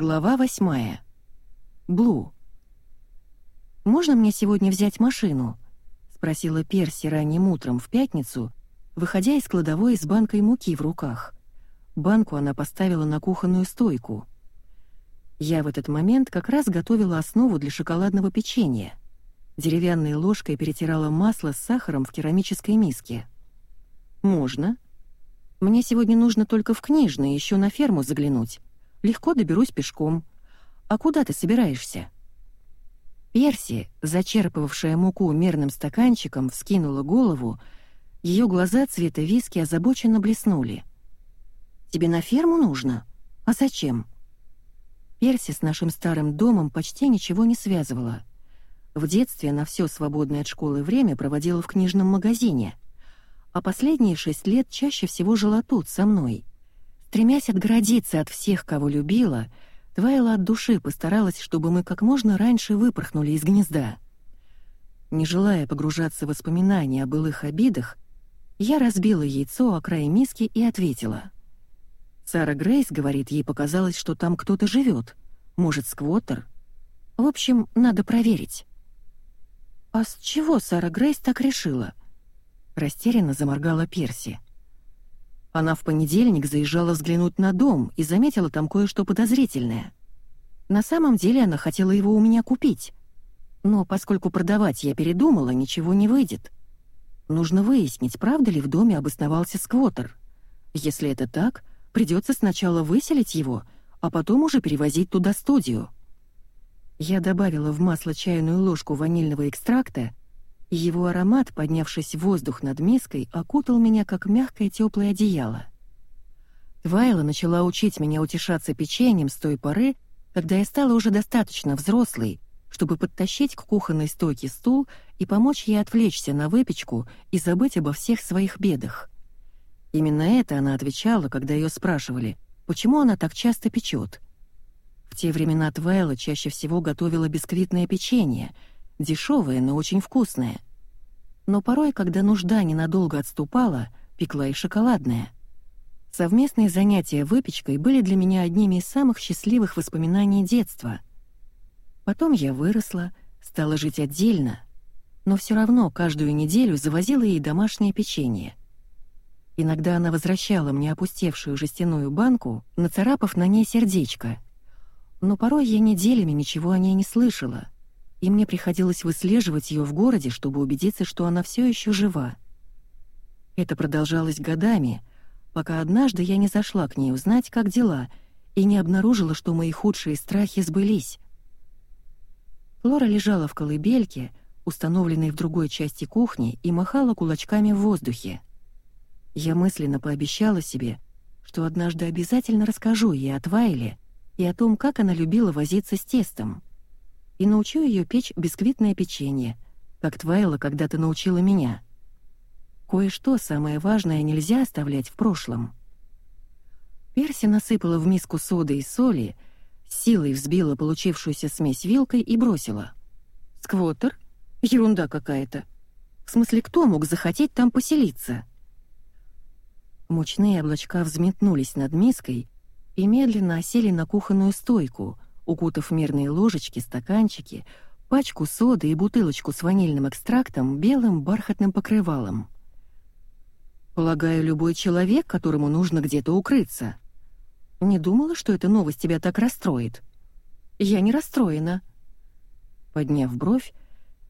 Глава восьмая. Блу. «Можно мне сегодня взять машину?» — спросила Перси ранним утром в пятницу, выходя из кладовой с банкой муки в руках. Банку она поставила на кухонную стойку. Я в этот момент как раз готовила основу для шоколадного печенья. Деревянной ложкой перетирала масло с сахаром в керамической миске. «Можно. Мне сегодня нужно только в книжный еще на ферму заглянуть. Легко доберусь пешком. А куда ты собираешься?» Перси, зачерпывавшая муку мерным стаканчиком, вскинула голову, ее глаза цвета виски озабоченно блеснули. «Тебе на ферму нужно? А зачем?» Перси с нашим старым домом почти ничего не связывала. В детстве она все свободное от школы время проводила в книжном магазине, а последние шесть лет чаще всего жила тут, со мной — Стремясь отгородиться от всех, кого любила, Твайла от души постаралась, чтобы мы как можно раньше выпорхнули из гнезда. Не желая погружаться в воспоминания о былых обидах, я разбила яйцо о край миски и ответила. Сара Грейс говорит, ей показалось, что там кто-то живет. Может, сквоттер? В общем, надо проверить. «А с чего Сара Грейс так решила?» Растерянно заморгала Перси. Она в понедельник заезжала взглянуть на дом и заметила там кое-что подозрительное. На самом деле она хотела его у меня купить. Но поскольку продавать я передумала, ничего не выйдет. Нужно выяснить, правда ли в доме обосновался сквотер. Если это так, придется сначала выселить его, а потом уже перевозить туда студию. Я добавила в масло чайную ложку ванильного экстракта его аромат, поднявшись в воздух над миской, окутал меня, как мягкое теплое одеяло. Твайла начала учить меня утешаться печеньем с той поры, когда я стала уже достаточно взрослой, чтобы подтащить к кухонной стойке стул и помочь ей отвлечься на выпечку и забыть обо всех своих бедах. Именно это она отвечала, когда ее спрашивали, почему она так часто печет. В те времена Твайла чаще всего готовила бисквитное печенье — дешевое, но очень вкусное. Но порой, когда нужда ненадолго отступала, пекла и шоколадное. Совместные занятия выпечкой были для меня одними из самых счастливых воспоминаний детства. Потом я выросла, стала жить отдельно, но все равно каждую неделю завозила ей домашнее печенье. Иногда она возвращала мне опустевшую жестяную банку, нацарапав на ней сердечко. Но порой я неделями ничего о ней не слышала — и мне приходилось выслеживать ее в городе, чтобы убедиться, что она все еще жива. Это продолжалось годами, пока однажды я не зашла к ней узнать, как дела, и не обнаружила, что мои худшие страхи сбылись. Флора лежала в колыбельке, установленной в другой части кухни, и махала кулачками в воздухе. Я мысленно пообещала себе, что однажды обязательно расскажу ей о Твайле и о том, как она любила возиться с тестом и научу ее печь бисквитное печенье, как Твайла когда-то научила меня. Кое-что самое важное нельзя оставлять в прошлом. Перси насыпала в миску соды и соли, силой взбила получившуюся смесь вилкой и бросила. «Сквотер? Ерунда какая-то. В смысле, кто мог захотеть там поселиться?» Мучные облачка взметнулись над миской и медленно осели на кухонную стойку — укутав мерные ложечки, стаканчики, пачку соды и бутылочку с ванильным экстрактом белым бархатным покрывалом. «Полагаю, любой человек, которому нужно где-то укрыться. Не думала, что эта новость тебя так расстроит?» «Я не расстроена». Подняв бровь,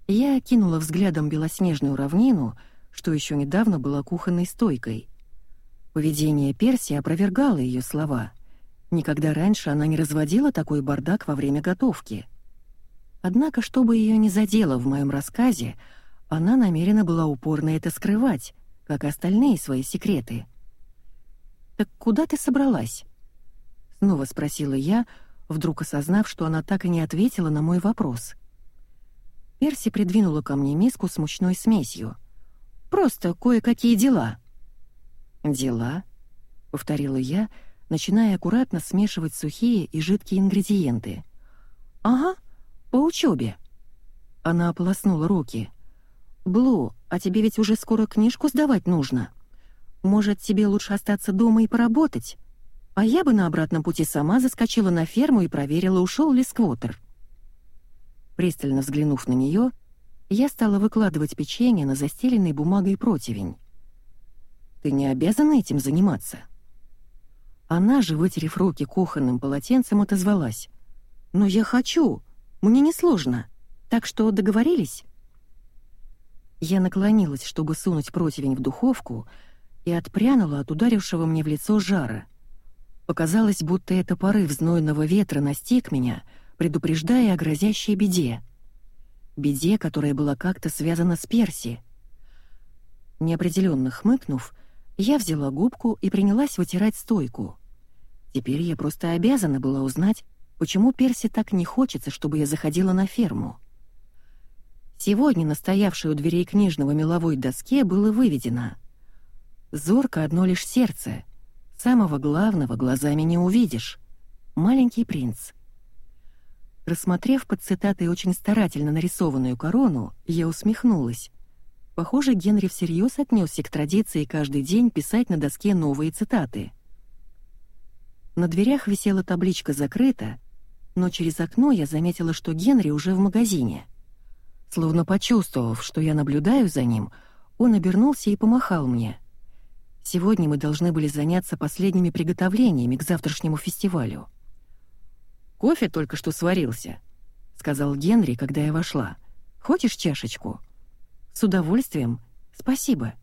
я окинула взглядом белоснежную равнину, что еще недавно была кухонной стойкой. Поведение Перси опровергало ее слова — Никогда раньше она не разводила такой бардак во время готовки. Однако, чтобы ее не задело в моем рассказе, она намерена была упорно это скрывать, как и остальные свои секреты. «Так куда ты собралась?» Снова спросила я, вдруг осознав, что она так и не ответила на мой вопрос. Перси придвинула ко мне миску с мучной смесью. «Просто кое-какие дела». «Дела?» — повторила я, — начиная аккуратно смешивать сухие и жидкие ингредиенты. «Ага, по учебе. Она ополоснула руки. «Блу, а тебе ведь уже скоро книжку сдавать нужно. Может, тебе лучше остаться дома и поработать? А я бы на обратном пути сама заскочила на ферму и проверила, ушел ли сквотер. Пристально взглянув на нее, я стала выкладывать печенье на застеленный бумагой противень. «Ты не обязана этим заниматься?» Она же, вытерев руки кухонным полотенцем, отозвалась. «Но я хочу! Мне несложно. Так что договорились?» Я наклонилась, чтобы сунуть противень в духовку, и отпрянула от ударившего мне в лицо жара. Показалось, будто это порыв знойного ветра настиг меня, предупреждая о грозящей беде. Беде, которая была как-то связана с Перси. Неопределенно хмыкнув, я взяла губку и принялась вытирать стойку. Теперь я просто обязана была узнать, почему Перси так не хочется, чтобы я заходила на ферму. Сегодня на стоявшей у дверей книжного меловой доске было выведено «Зорко одно лишь сердце, самого главного глазами не увидишь. Маленький принц». Рассмотрев под цитатой очень старательно нарисованную корону, я усмехнулась. Похоже, Генри всерьез отнесся к традиции каждый день писать на доске новые цитаты. На дверях висела табличка «Закрыто», но через окно я заметила, что Генри уже в магазине — Словно почувствовав, что я наблюдаю за ним, он обернулся и помахал мне. Сегодня мы должны были заняться последними приготовлениями к завтрашнему фестивалю. «Кофе только что сварился», — сказал Генри, когда я вошла. «Хочешь чашечку?» «С удовольствием. Спасибо».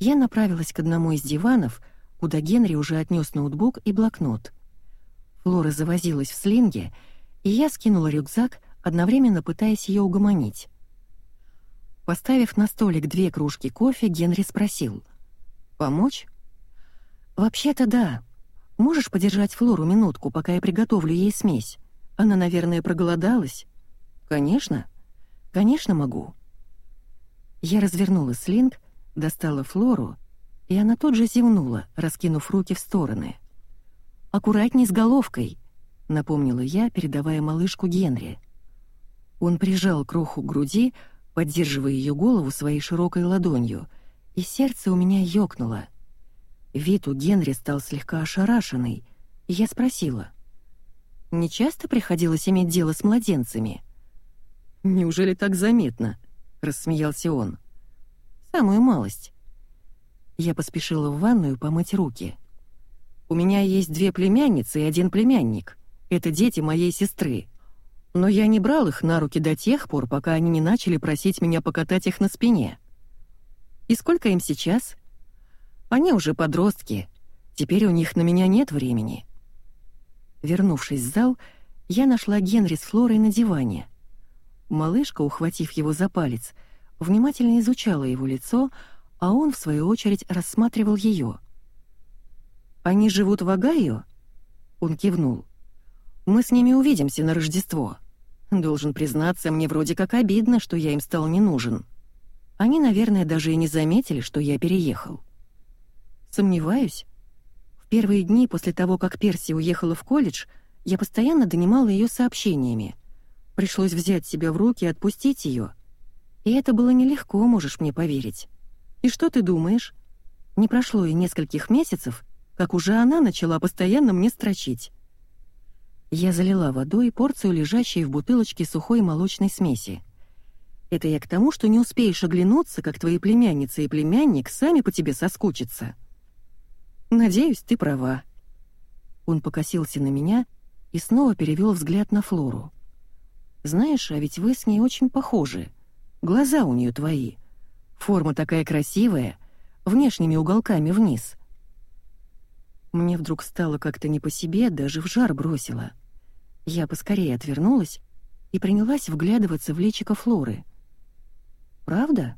Я направилась к одному из диванов, куда Генри уже отнес ноутбук и блокнот. Флора завозилась в слинге, и я скинула рюкзак, одновременно пытаясь ее угомонить. Поставив на столик две кружки кофе, Генри спросил. «Помочь?» «Вообще-то да. Можешь подержать Флору минутку, пока я приготовлю ей смесь? Она, наверное, проголодалась?» «Конечно. Конечно могу». Я развернула слинг, достала Флору, и она тут же зевнула, раскинув руки в стороны. «Аккуратней с головкой», — напомнила я, передавая малышку Генри. Он прижал кроху к груди, поддерживая ее голову своей широкой ладонью, и сердце у меня ёкнуло. Вид у Генри стал слегка ошарашенный, и я спросила. «Не часто приходилось иметь дело с младенцами?» «Неужели так заметно?» — рассмеялся он. «Самую малость». Я поспешила в ванную помыть руки. «У меня есть две племянницы и один племянник. Это дети моей сестры но я не брал их на руки до тех пор, пока они не начали просить меня покатать их на спине. И сколько им сейчас? Они уже подростки. Теперь у них на меня нет времени. Вернувшись в зал, я нашла Генри с Флорой на диване. Малышка, ухватив его за палец, внимательно изучала его лицо, а он, в свою очередь, рассматривал ее. «Они живут в Огайо?» Он кивнул. Мы с ними увидимся на Рождество. Должен признаться, мне вроде как обидно, что я им стал не нужен. Они, наверное, даже и не заметили, что я переехал. Сомневаюсь. В первые дни после того, как Перси уехала в колледж, я постоянно донимала ее сообщениями. Пришлось взять себя в руки и отпустить ее. И это было нелегко, можешь мне поверить. И что ты думаешь? Не прошло и нескольких месяцев, как уже она начала постоянно мне строчить. Я залила водой порцию лежащей в бутылочке сухой молочной смеси. Это я к тому, что не успеешь оглянуться, как твои племянница и племянник сами по тебе соскучатся. Надеюсь, ты права. Он покосился на меня и снова перевел взгляд на Флору. Знаешь, а ведь вы с ней очень похожи. Глаза у нее твои. Форма такая красивая, внешними уголками вниз. Мне вдруг стало как-то не по себе, даже в жар бросило. Я поскорее отвернулась и принялась вглядываться в личико Флоры. «Правда?»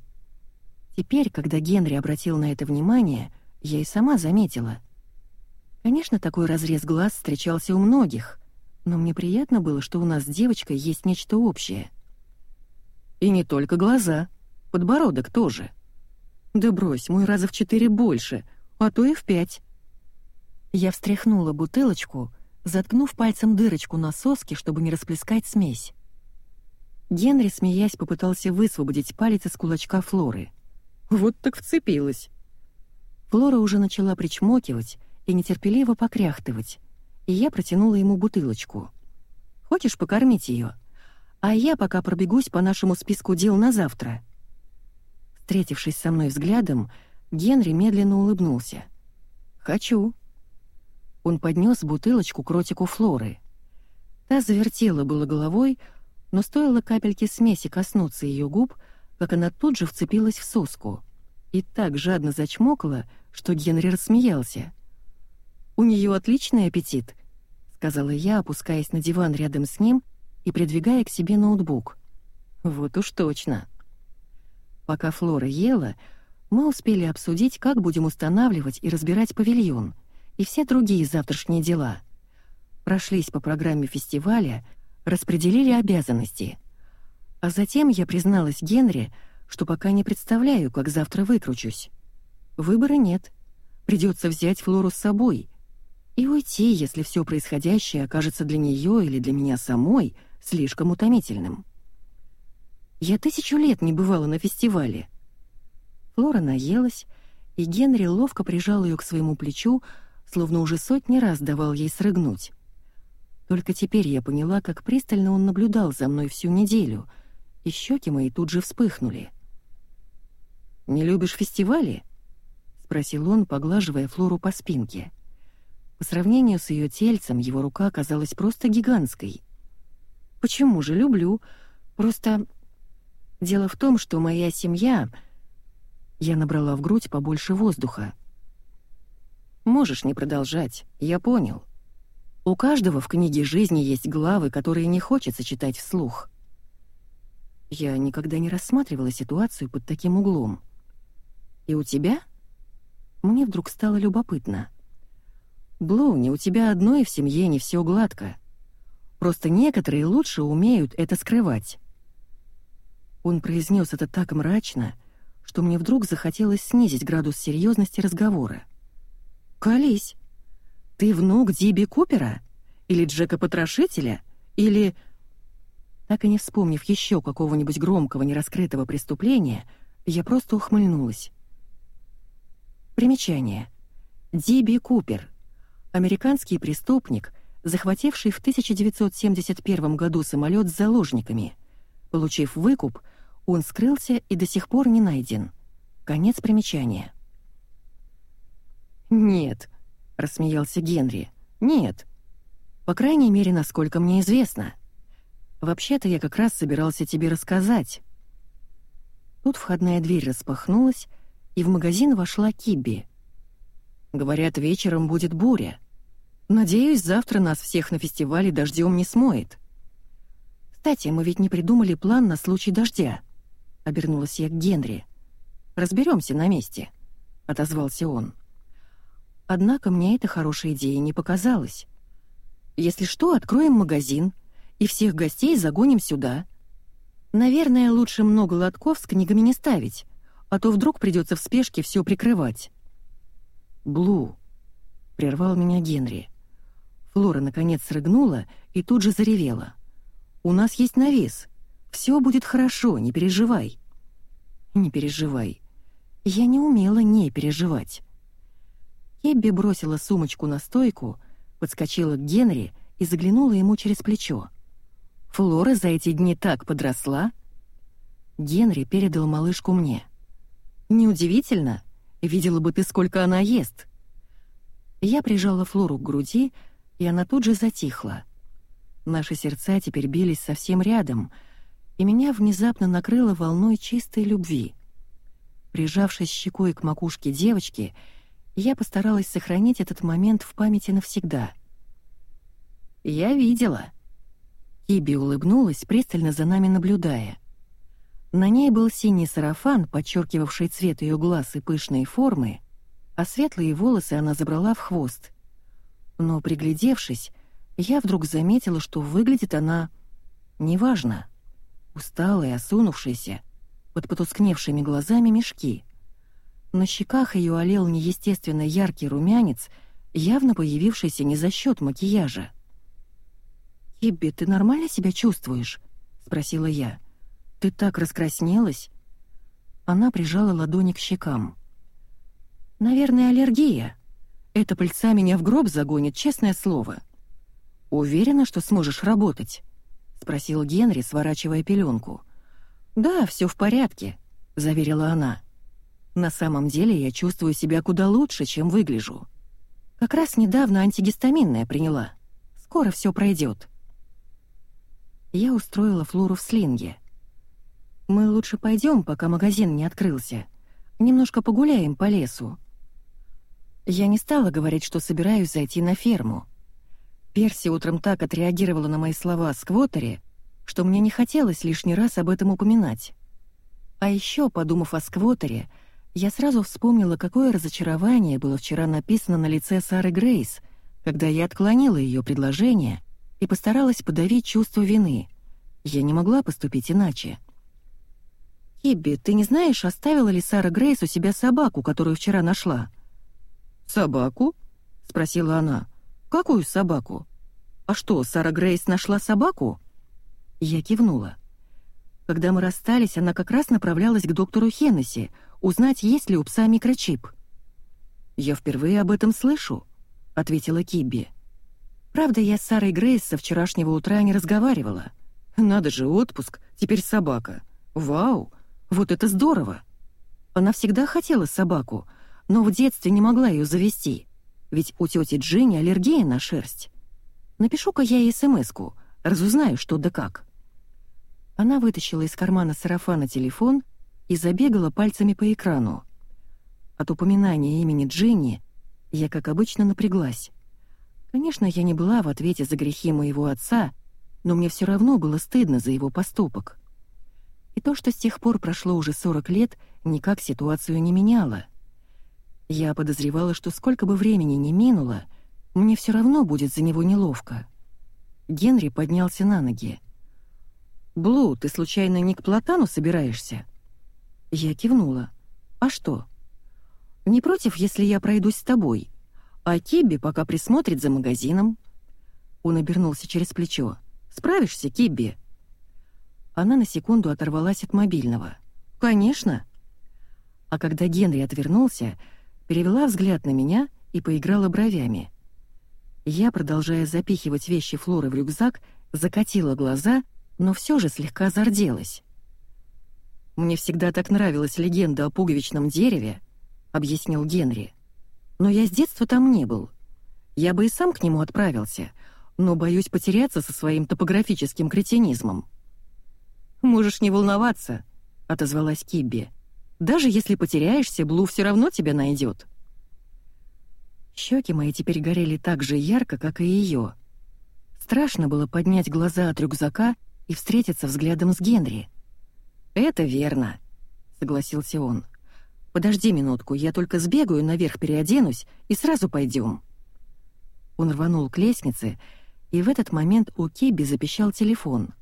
Теперь, когда Генри обратил на это внимание, я и сама заметила. Конечно, такой разрез глаз встречался у многих, но мне приятно было, что у нас с девочкой есть нечто общее. И не только глаза, подбородок тоже. Да брось, мой раза в четыре больше, а то и в пять. Я встряхнула бутылочку, заткнув пальцем дырочку на соске, чтобы не расплескать смесь. Генри, смеясь, попытался высвободить палец из кулачка Флоры. «Вот так вцепилась!» Флора уже начала причмокивать, и нетерпеливо покряхтывать, и я протянула ему бутылочку. «Хочешь покормить ее? А я пока пробегусь по нашему списку дел на завтра». Встретившись со мной взглядом, Генри медленно улыбнулся. «Хочу». Он поднес бутылочку к ротику Флоры. Та завертела было головой, но стоило капельке смеси коснуться ее губ, как она тут же вцепилась в соску и так жадно зачмокала, что Генри рассмеялся. «У нее отличный аппетит», — сказала я, опускаясь на диван рядом с ним и придвигая к себе ноутбук. «Вот уж точно». Пока Флора ела, мы успели обсудить, как будем устанавливать и разбирать павильон и все другие завтрашние дела. Прошлись по программе фестиваля, распределили обязанности. А затем я призналась Генри, что пока не представляю, как завтра выкручусь. Выбора нет. Придется взять Флору с собой и уйти, если все происходящее окажется для нее или для меня самой слишком утомительным. Я тысячу лет не бывала на фестивале. Флора наелась, и Генри ловко прижал ее к своему плечу, словно уже сотни раз давал ей срыгнуть. Только теперь я поняла, как пристально он наблюдал за мной всю неделю, и щеки мои тут же вспыхнули. «Не любишь фестивали?» — спросил он, поглаживая Флору по спинке. По сравнению с ее тельцем его рука оказалась просто гигантской. «Почему же люблю? Просто Дело в том, что моя семья... Я набрала в грудь побольше воздуха. Можешь не продолжать, я понял. У каждого в книге жизни есть главы, которые не хочется читать вслух. Я никогда не рассматривала ситуацию под таким углом. И у тебя? Мне вдруг стало любопытно. Блоуни, у тебя одной в семье не все гладко. Просто некоторые лучше умеют это скрывать. Он произнес это так мрачно, что мне вдруг захотелось снизить градус серьезности разговора. «Колись! Ты внук Диби Купера? Или Джека Потрошителя? Или...» Так и не вспомнив еще какого-нибудь громкого нераскрытого преступления, я просто ухмыльнулась. Примечание. Диби Купер. Американский преступник, захвативший в 1971 году самолет с заложниками. Получив выкуп, он скрылся и до сих пор не найден. Конец примечания. «Нет», — рассмеялся Генри, — «нет. По крайней мере, насколько мне известно. Вообще-то я как раз собирался тебе рассказать». Тут входная дверь распахнулась, и в магазин вошла Кибби. «Говорят, вечером будет буря. Надеюсь, завтра нас всех на фестивале дождем не смоет. Кстати, мы ведь не придумали план на случай дождя» обернулась я к Генри. Разберемся на месте», — отозвался он. Однако мне эта хорошая идея не показалась. «Если что, откроем магазин и всех гостей загоним сюда. Наверное, лучше много лотков с книгами не ставить, а то вдруг придется в спешке все прикрывать». «Блу», — прервал меня Генри. Флора наконец срыгнула и тут же заревела. «У нас есть навес. Все будет хорошо, не переживай». «Не переживай. Я не умела не переживать». Кебби бросила сумочку на стойку, подскочила к Генри и заглянула ему через плечо. «Флора за эти дни так подросла?» Генри передал малышку мне. «Неудивительно. Видела бы ты, сколько она ест». Я прижала Флору к груди, и она тут же затихла. Наши сердца теперь бились совсем рядом — и меня внезапно накрыло волной чистой любви. Прижавшись щекой к макушке девочки, я постаралась сохранить этот момент в памяти навсегда. «Я видела». Киби улыбнулась, пристально за нами наблюдая. На ней был синий сарафан, подчеркивавший цвет ее глаз и пышные формы, а светлые волосы она забрала в хвост. Но, приглядевшись, я вдруг заметила, что выглядит она... неважно усталая, осунувшаяся, под потускневшими глазами мешки. На щеках ее олел неестественно яркий румянец, явно появившийся не за счет макияжа. «Кибби, ты нормально себя чувствуешь?» — спросила я. «Ты так раскраснелась?» Она прижала ладони к щекам. «Наверное, аллергия. Эта пыльца меня в гроб загонит, честное слово. Уверена, что сможешь работать? спросил Генри, сворачивая пеленку. Да, все в порядке, заверила она. На самом деле я чувствую себя куда лучше, чем выгляжу. Как раз недавно антигистаминное приняла. Скоро все пройдет. Я устроила Флору в слинге. Мы лучше пойдем, пока магазин не открылся. Немножко погуляем по лесу. Я не стала говорить, что собираюсь зайти на ферму. Перси утром так отреагировала на мои слова о сквотере, что мне не хотелось лишний раз об этом упоминать. А еще, подумав о сквотере, я сразу вспомнила, какое разочарование было вчера написано на лице Сары Грейс, когда я отклонила ее предложение и постаралась подавить чувство вины. Я не могла поступить иначе. «Кибби, ты не знаешь, оставила ли Сара Грейс у себя собаку, которую вчера нашла?» «Собаку?» — спросила она. «Какую собаку? А что, Сара Грейс нашла собаку?» Я кивнула. Когда мы расстались, она как раз направлялась к доктору Хеннесси, узнать, есть ли у пса микрочип. «Я впервые об этом слышу», — ответила Кибби. «Правда, я с Сарой Грейс со вчерашнего утра не разговаривала. Надо же, отпуск, теперь собака. Вау, вот это здорово! Она всегда хотела собаку, но в детстве не могла ее завести, ведь у тети Джинни аллергия на шерсть. Напишу-ка я ей смс-ку, разузнаю, что да как». Она вытащила из кармана сарафана телефон и забегала пальцами по экрану. От упоминания имени Джинни я, как обычно, напряглась. Конечно, я не была в ответе за грехи моего отца, но мне все равно было стыдно за его поступок. И то, что с тех пор прошло уже 40 лет, никак ситуацию не меняло. Я подозревала, что сколько бы времени ни минуло, мне все равно будет за него неловко. Генри поднялся на ноги. «Блу, ты случайно не к Платану собираешься?» Я кивнула. «А что?» «Не против, если я пройдусь с тобой, а Кибби пока присмотрит за магазином». Он обернулся через плечо. «Справишься, Кибби?» Она на секунду оторвалась от мобильного. «Конечно!» А когда Генри отвернулся, перевела взгляд на меня и поиграла бровями. Я, продолжая запихивать вещи Флоры в рюкзак, закатила глаза, но все же слегка зарделась. «Мне всегда так нравилась легенда о пуговичном дереве», — объяснил Генри. «Но я с детства там не был. Я бы и сам к нему отправился, но боюсь потеряться со своим топографическим кретинизмом». «Можешь не волноваться», — отозвалась Кибби. «Даже если потеряешься, Блу все равно тебя найдет». Щеки мои теперь горели так же ярко, как и ее. Страшно было поднять глаза от рюкзака и встретиться взглядом с Генри. «Это верно», — согласился он. «Подожди минутку, я только сбегаю, наверх переоденусь, и сразу пойдем». Он рванул к лестнице, и в этот момент у Кибби запищал телефон —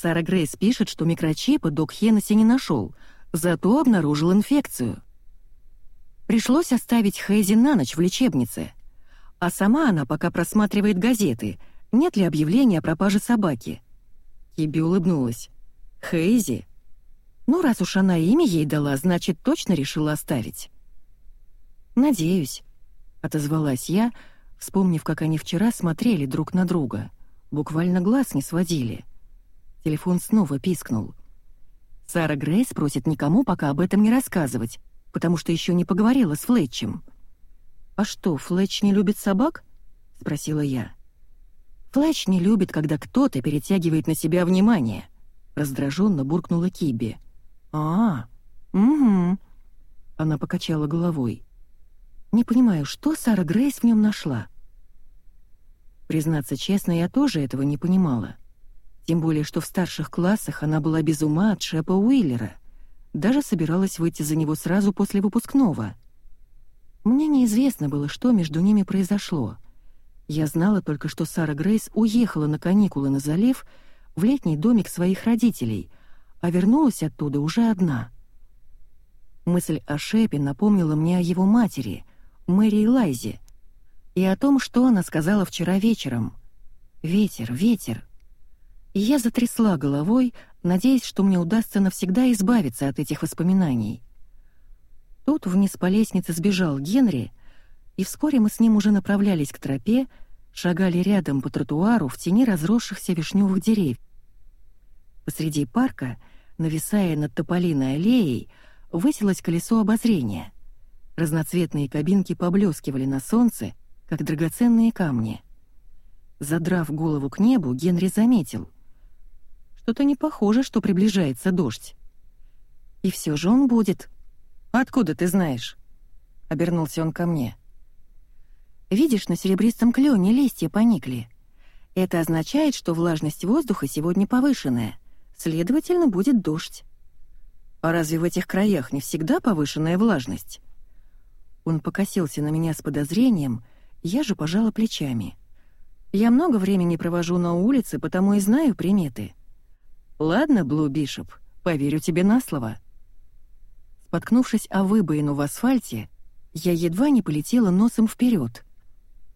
Сара Грейс пишет, что микрочипа док Хеннесси не нашел, зато обнаружил инфекцию. Пришлось оставить Хейзи на ночь в лечебнице. А сама она пока просматривает газеты, нет ли объявления о пропаже собаки. Киби улыбнулась. «Хейзи? Ну, раз уж она имя ей дала, значит, точно решила оставить». «Надеюсь», — отозвалась я, вспомнив, как они вчера смотрели друг на друга. Буквально глаз не сводили. Телефон снова пискнул. Сара Грейс просит никому пока об этом не рассказывать, потому что еще не поговорила с Флетчем. «А что, Флетч не любит собак?» — спросила я. «Флетч не любит, когда кто-то перетягивает на себя внимание», — раздраженно буркнула Киби. «А, угу». Она покачала головой. «Не понимаю, что Сара Грейс в нем нашла?» Признаться честно, я тоже этого не понимала. Тем более, что в старших классах она была без ума от Шепа Уиллера. Даже собиралась выйти за него сразу после выпускного. Мне неизвестно было, что между ними произошло. Я знала только, что Сара Грейс уехала на каникулы на залив в летний домик своих родителей, а вернулась оттуда уже одна. Мысль о Шепе напомнила мне о его матери, Мэри Лайзе, и о том, что она сказала вчера вечером. «Ветер, ветер, я затрясла головой, надеясь, что мне удастся навсегда избавиться от этих воспоминаний. Тут вниз по лестнице сбежал Генри, и вскоре мы с ним уже направлялись к тропе, шагали рядом по тротуару в тени разросшихся вишневых деревьев. Посреди парка, нависая над тополиной аллеей, высилось колесо обозрения. Разноцветные кабинки поблескивали на солнце, как драгоценные камни. Задрав голову к небу, Генри заметил. Что-то не похоже, что приближается дождь. И все же он будет. «Откуда ты знаешь?» — обернулся он ко мне. «Видишь, на серебристом клёне листья поникли. Это означает, что влажность воздуха сегодня повышенная, следовательно, будет дождь». «А разве в этих краях не всегда повышенная влажность?» Он покосился на меня с подозрением, я же пожала плечами. «Я много времени провожу на улице, потому и знаю приметы». «Ладно, Блу Бишоп, поверю тебе на слово». Споткнувшись о выбоину в асфальте, я едва не полетела носом вперед.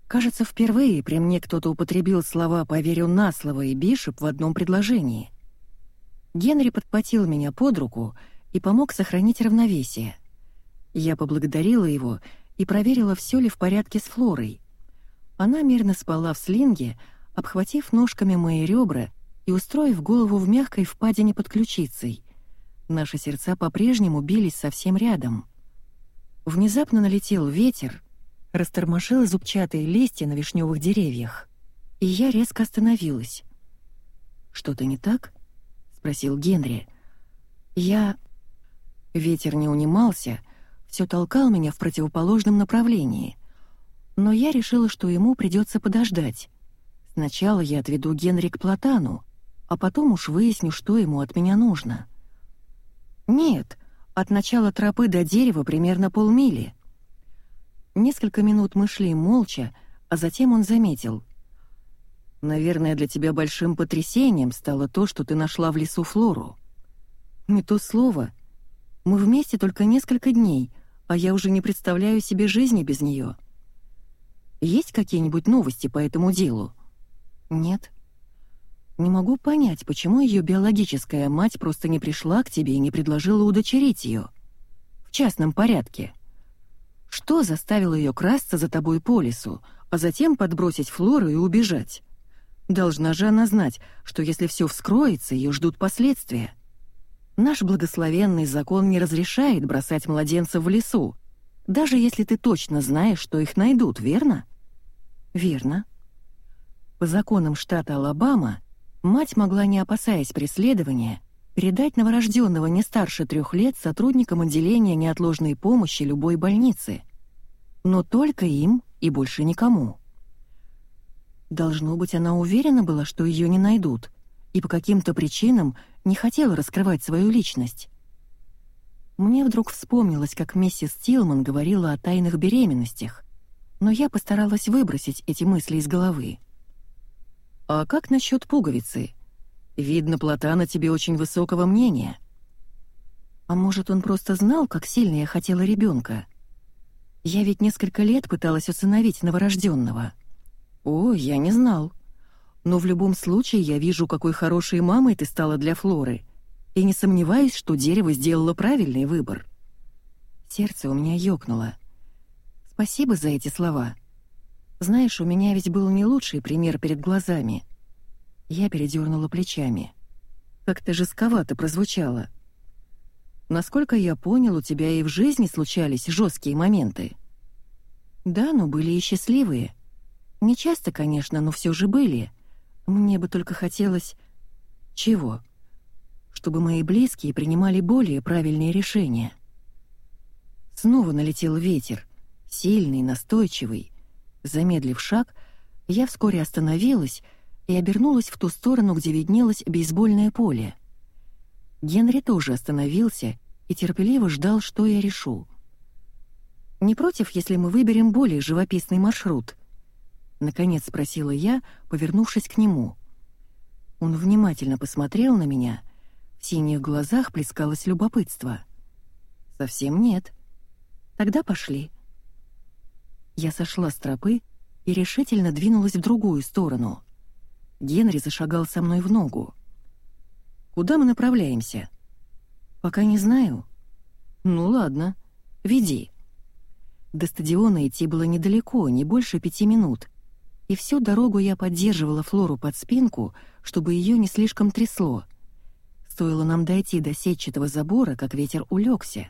Кажется, впервые при мне кто-то употребил слова «поверю на слово» и «бишоп» в одном предложении. Генри подхватил меня под руку и помог сохранить равновесие. Я поблагодарила его и проверила, все ли в порядке с Флорой. Она мирно спала в слинге, обхватив ножками мои ребра и устроив голову в мягкой впадине под ключицей. Наши сердца по-прежнему бились совсем рядом. Внезапно налетел ветер, растормошил зубчатые листья на вишневых деревьях, и я резко остановилась. «Что-то не так?» — спросил Генри. «Я...» Ветер не унимался, все толкал меня в противоположном направлении. Но я решила, что ему придется подождать. Сначала я отведу Генри к Платану, а потом уж выясню, что ему от меня нужно. «Нет, от начала тропы до дерева примерно полмили». Несколько минут мы шли молча, а затем он заметил. «Наверное, для тебя большим потрясением стало то, что ты нашла в лесу Флору». «Не то слово. Мы вместе только несколько дней, а я уже не представляю себе жизни без нее. Есть какие-нибудь новости по этому делу?» «Нет». Не могу понять, почему ее биологическая мать просто не пришла к тебе и не предложила удочерить ее. В частном порядке. Что заставило ее красться за тобой по лесу, а затем подбросить Флору и убежать? Должна же она знать, что если все вскроется, ее ждут последствия. Наш благословенный закон не разрешает бросать младенцев в лесу, даже если ты точно знаешь, что их найдут, верно? Верно. По законам штата Алабама Мать могла, не опасаясь преследования, передать новорожденного не старше трех лет сотрудникам отделения неотложной помощи любой больницы. Но только им и больше никому. Должно быть, она уверена была, что ее не найдут, и по каким-то причинам не хотела раскрывать свою личность. Мне вдруг вспомнилось, как миссис Тилман говорила о тайных беременностях, но я постаралась выбросить эти мысли из головы. «А как насчет пуговицы? Видно, Платана тебе очень высокого мнения». «А может, он просто знал, как сильно я хотела ребенка? Я ведь несколько лет пыталась усыновить новорожденного». «О, я не знал. Но в любом случае я вижу, какой хорошей мамой ты стала для Флоры, и не сомневаюсь, что дерево сделало правильный выбор». Сердце у меня ёкнуло. «Спасибо за эти слова». Знаешь, у меня ведь был не лучший пример перед глазами. Я передернула плечами. Как-то жестковато прозвучало. Насколько я понял, у тебя и в жизни случались жесткие моменты. Да, но были и счастливые. Не часто, конечно, но все же были. Мне бы только хотелось... Чего? Чтобы мои близкие принимали более правильные решения. Снова налетел ветер, сильный, настойчивый. Замедлив шаг, я вскоре остановилась и обернулась в ту сторону, где виднелось бейсбольное поле. Генри тоже остановился и терпеливо ждал, что я решу. «Не против, если мы выберем более живописный маршрут?» Наконец спросила я, повернувшись к нему. Он внимательно посмотрел на меня. В синих глазах плескалось любопытство. «Совсем нет. Тогда пошли». Я сошла с тропы и решительно двинулась в другую сторону. Генри зашагал со мной в ногу. «Куда мы направляемся?» «Пока не знаю». «Ну ладно, веди». До стадиона идти было недалеко, не больше пяти минут, и всю дорогу я поддерживала Флору под спинку, чтобы ее не слишком трясло. Стоило нам дойти до сетчатого забора, как ветер улегся.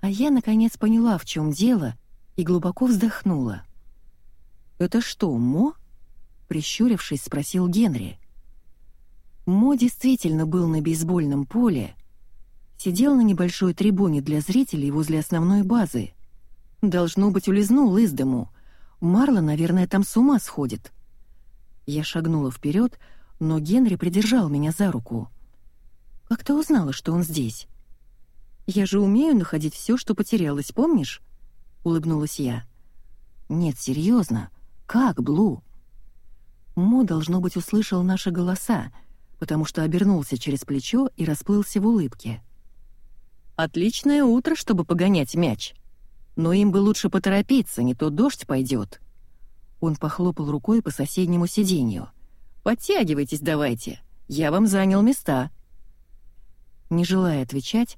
А я, наконец, поняла, в чем дело, и глубоко вздохнула. «Это что, Мо?» — прищурившись, спросил Генри. Мо действительно был на бейсбольном поле, сидел на небольшой трибуне для зрителей возле основной базы. Должно быть, улизнул из дому. Марла, наверное, там с ума сходит. Я шагнула вперед, но Генри придержал меня за руку. «Как ты узнала, что он здесь?» «Я же умею находить все, что потерялось, помнишь?» — улыбнулась я. «Нет, серьезно. Как, Блу?» Мо, должно быть, услышал наши голоса, потому что обернулся через плечо и расплылся в улыбке. «Отличное утро, чтобы погонять мяч. Но им бы лучше поторопиться, не то дождь пойдет». Он похлопал рукой по соседнему сиденью. «Подтягивайтесь давайте, я вам занял места». Не желая отвечать,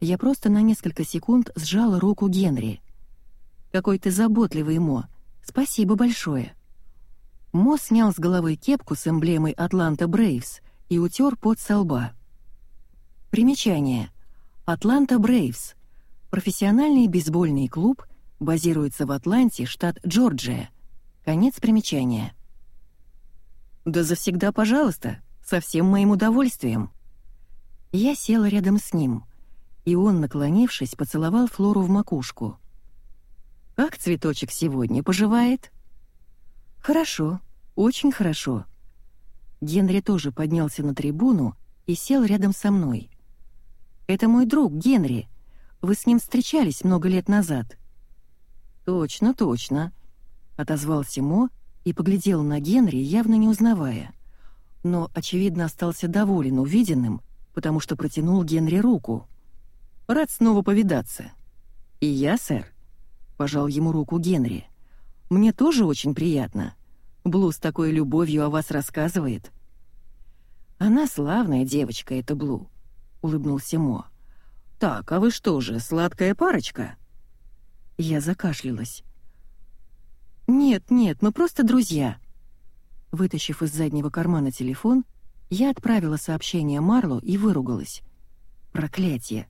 я просто на несколько секунд сжала руку Генри. «Какой ты заботливый, Мо. Спасибо большое». Мо снял с головы кепку с эмблемой «Атланта Брейвс» и утер пот со лба. Примечание. «Атланта Брейвс» — профессиональный бейсбольный клуб, базируется в Атланте, штат Джорджия. Конец примечания. «Да завсегда, пожалуйста, со всем моим удовольствием». Я села рядом с ним, и он, наклонившись, поцеловал Флору в макушку. «Как цветочек сегодня поживает?» «Хорошо, очень хорошо», Генри тоже поднялся на трибуну и сел рядом со мной. «Это мой друг Генри. Вы с ним встречались много лет назад». «Точно, точно», — отозвался Мо и поглядел на Генри, явно не узнавая. Но, очевидно, остался доволен увиденным, потому что протянул Генри руку. «Рад снова повидаться». «И я, сэр», — пожал ему руку Генри. «Мне тоже очень приятно». Блу с такой любовью о вас рассказывает». «Она славная девочка, эта Блу», — улыбнулся Мо. «Так, а вы что же, сладкая парочка?» Я закашлялась. «Нет, нет, мы просто друзья». Вытащив из заднего кармана телефон, я отправила сообщение Марлу и выругалась. «Проклятие!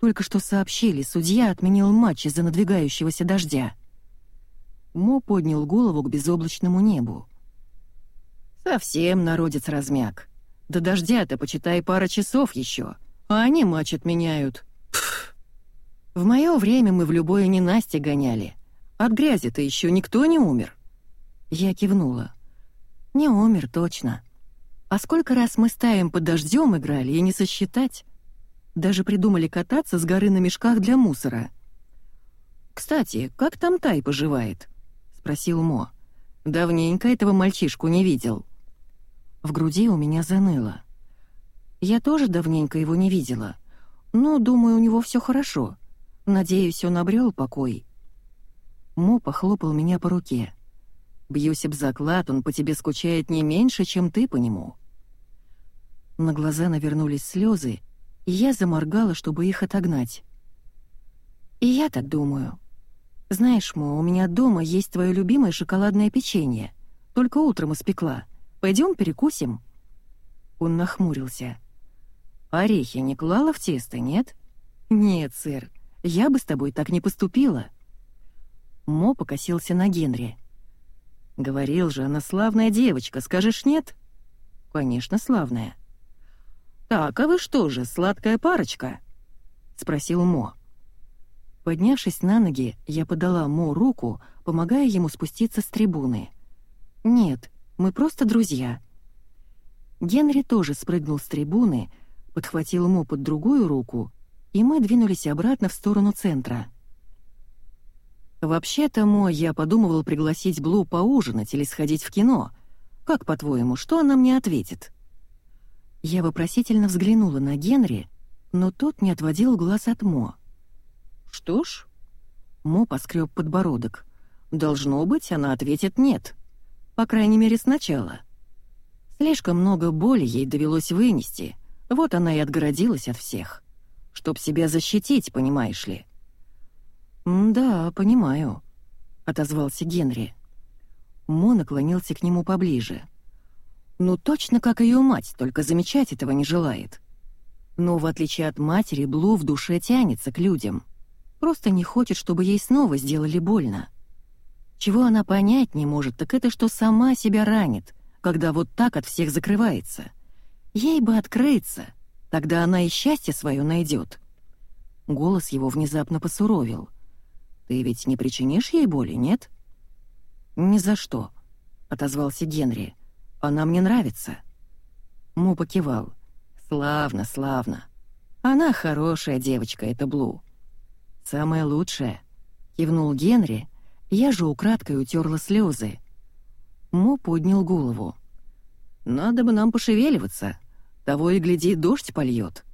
Только что сообщили, судья отменил матч из-за надвигающегося дождя». Мо поднял голову к безоблачному небу. «Совсем народец размяк. До дождя-то, почитай, пара часов еще, а они матч отменяют. Пф. В мое время мы в любое ненастье гоняли. От грязи-то еще никто не умер». Я кивнула. «Не умер, точно. А сколько раз мы ставим под дождем играли, и не сосчитать. Даже придумали кататься с горы на мешках для мусора». «Кстати, как там Тай поживает?» спросил Мо. «Давненько этого мальчишку не видел». В груди у меня заныло. Я тоже давненько его не видела, но, думаю, у него все хорошо. Надеюсь, он обрел покой. Мо похлопал меня по руке. «Бьюсь об заклад, он по тебе скучает не меньше, чем ты по нему». На глаза навернулись слезы, и я заморгала, чтобы их отогнать. «И я так думаю», «Знаешь, Мо, у меня дома есть твое любимое шоколадное печенье. Только утром испекла. Пойдем перекусим?» Он нахмурился. «Орехи не клала в тесто, нет?» «Нет, сэр, я бы с тобой так не поступила». Мо покосился на Генри. «Говорил же, она славная девочка, скажешь нет?» «Конечно, славная». «Так, а вы что же, сладкая парочка?» — спросил Мо. Поднявшись на ноги, я подала Мо руку, помогая ему спуститься с трибуны. «Нет, мы просто друзья». Генри тоже спрыгнул с трибуны, подхватил Мо под другую руку, и мы двинулись обратно в сторону центра. «Вообще-то, Мо, я подумывал пригласить Блу поужинать или сходить в кино. Как, по-твоему, что она мне ответит?» Я вопросительно взглянула на Генри, но тот не отводил глаз от Мо. «Что ж...» Мо поскреб подбородок. «Должно быть, она ответит «нет». По крайней мере, сначала. Слишком много боли ей довелось вынести, вот она и отгородилась от всех. Чтоб себя защитить, понимаешь ли. «Да, понимаю», — отозвался Генри. Мо наклонился к нему поближе. «Ну точно как ее мать, только замечать этого не желает. Но в отличие от матери, Блу в душе тянется к людям. Просто не хочет, чтобы ей снова сделали больно. Чего она понять не может, так это что сама себя ранит, когда вот так от всех закрывается. Ей бы открыться, тогда она и счастье свое найдет. Голос его внезапно посуровил. «Ты ведь не причинишь ей боли, нет?» «Ни за что», — отозвался Генри. «Она мне нравится». Му покивал. «Славно, славно. Она хорошая девочка, это Блу». «Самая лучшая», — кивнул Генри, я же украдкой утерла слезы. Мо поднял голову. «Надо бы нам пошевеливаться. Того и гляди, дождь польет».